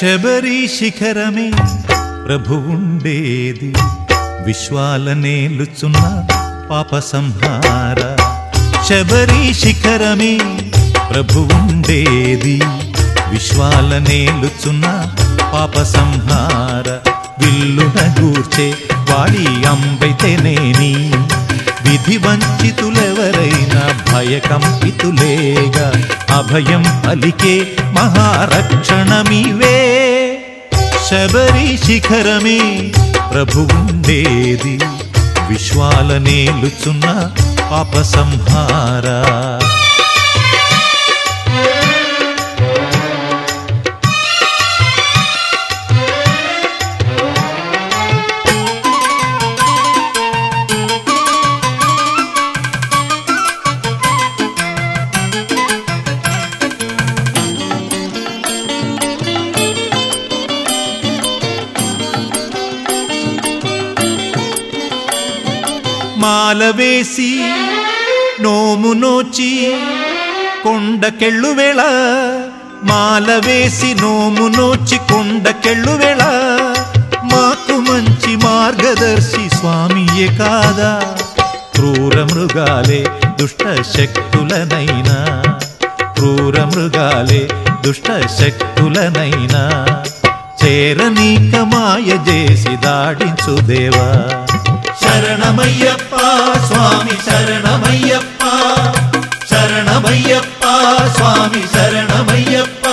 శబరి శిఖరమే ప్రభువుండేది విశ్వాల నేలుచున్న పాప సంహార. శబరి శిఖరమే ప్రభువుండేది విశ్వాల నేలుచున్న పాప సంహార. విల్లున గూర్చే వాడి అంబైతేనేని. విధి వంచితులెవరై భయకంపితులేగా అభయం పలికే మహారక్షణమివే. శబరి శిఖరమే ప్రభువుండేది విశ్వాల నేలుచున్న పాప సంహారా. మాల వేసి నోము నోచి కొండకెళ్ళు వేళ. మాల వేసి నోము నోచి కొండకెళ్ళు వేళ. మాకు మంచి మార్గదర్శి స్వామియే కాదా. క్రూర మృగాలే దుష్ట శక్తులనైనా. క్రూర మృగాలే దుష్ట శక్తులనైనా. చేరనీక మాయ చేసి దాడించు దేవా. శరణమయ్యప్ప స్వామి శరణమయ్యప్ప శరణమయ్యప్ప స్వామి శరణమయ్యప్ప.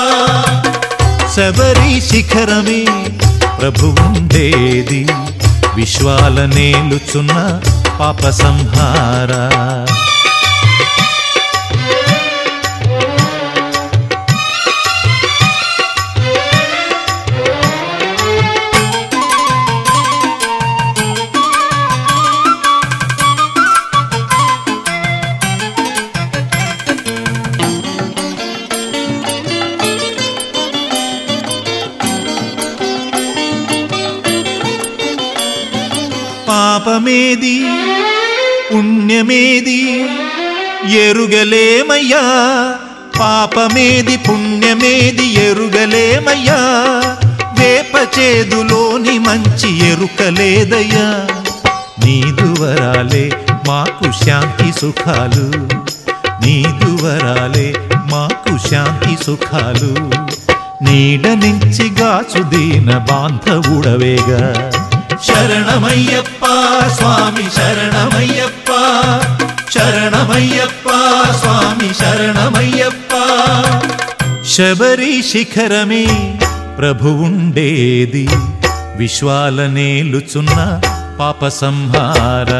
శబరి శిఖరమే ప్రభువుండేది విశ్వాల నేలుచున్న పాప సంహారా. పాపమేది? పుణ్యమేది? ఎరుగలేమయ్యా. పాపమేది పుణ్యమేది ఎరుగలేమయ్యా. వేప చేదులోని మంచి ఎరుకలేదయ్యా. నీదువరాలే మాకు శాంతి సుఖాలు. నీదువరాలే మాకు శాంతి సుఖాలు. నీడ నుంచి గాచుదీన బాంధవుడవేగా. శరణమయ్యప్ప స్వామి శరణమయ్యప్ప శరణమయ్యప్ప స్వామి శరణమయ్యప్ప. శబరి శిఖరమే ప్రభువుండేది విశ్వాల నేలుచున్న పాప సంహార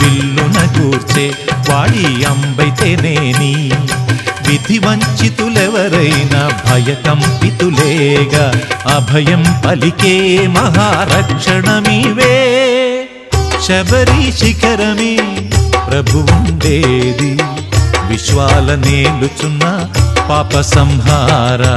విల్లున కూర్చే వాడి అంబైతేనేని విధి వంచితులెవరైనా భయకంపితులేగా అభయం పలికే మహారక్షణమివే. శబరి శిఖరమే ప్రభువుండేది. విశ్వాల నేలుచున్న పాప సంహారా.